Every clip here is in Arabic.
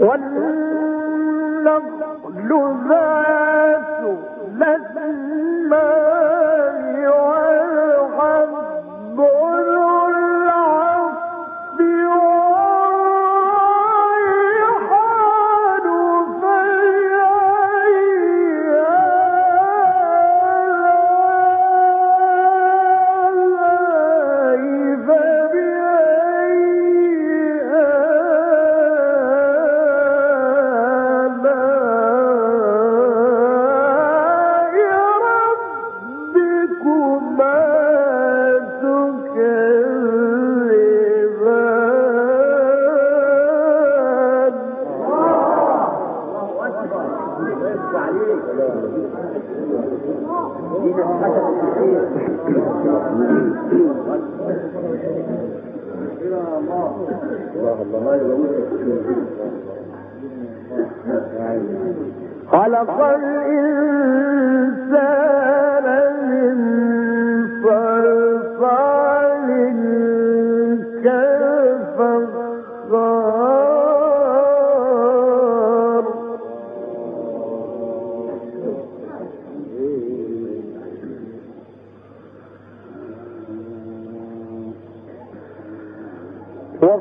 والنخل ذات الأثمان خلق الإنسان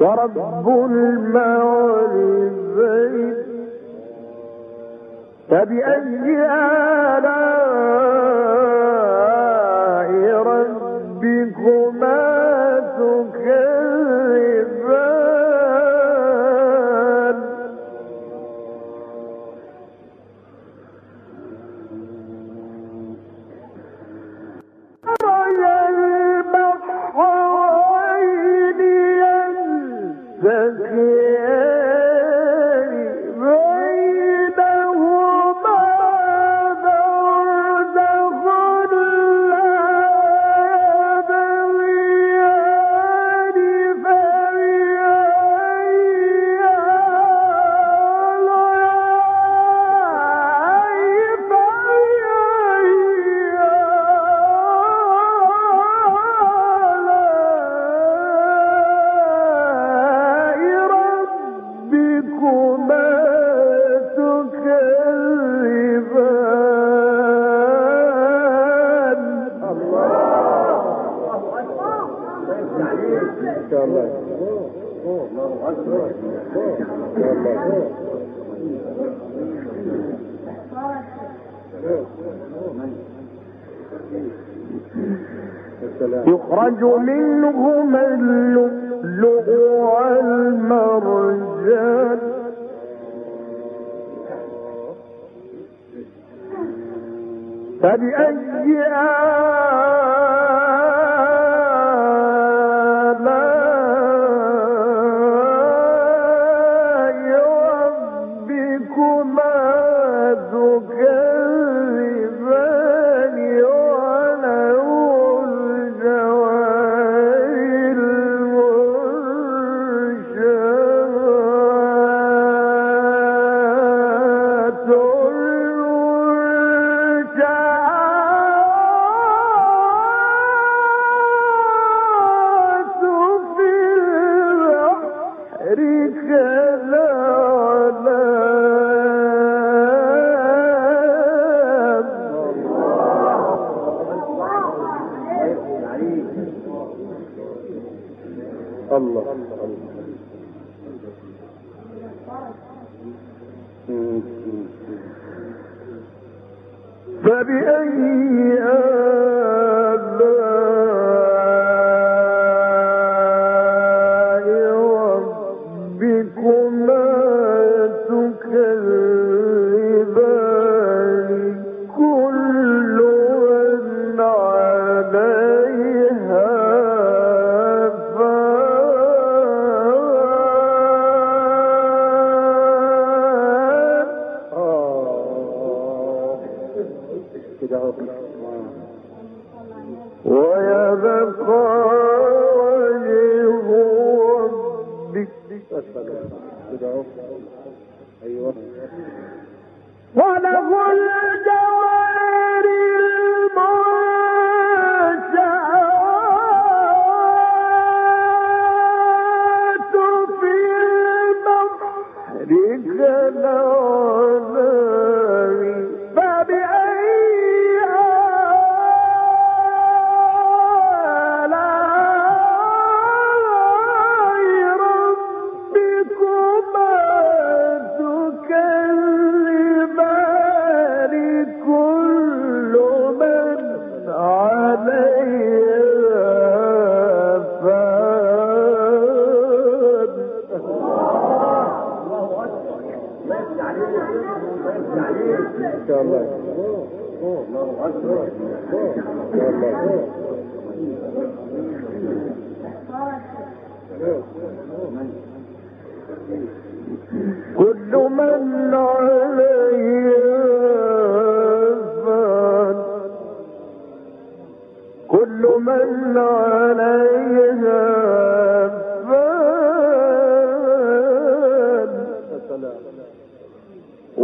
ورب المغربين فبأي آلاء Yeah. شاء الله. يخرج منهما اللؤلؤ والمرجان. فبأي آلاء الله. فبأي آلاء كده ويبقى وجه ربك. أيوة. وله كل من عليها كل من عليها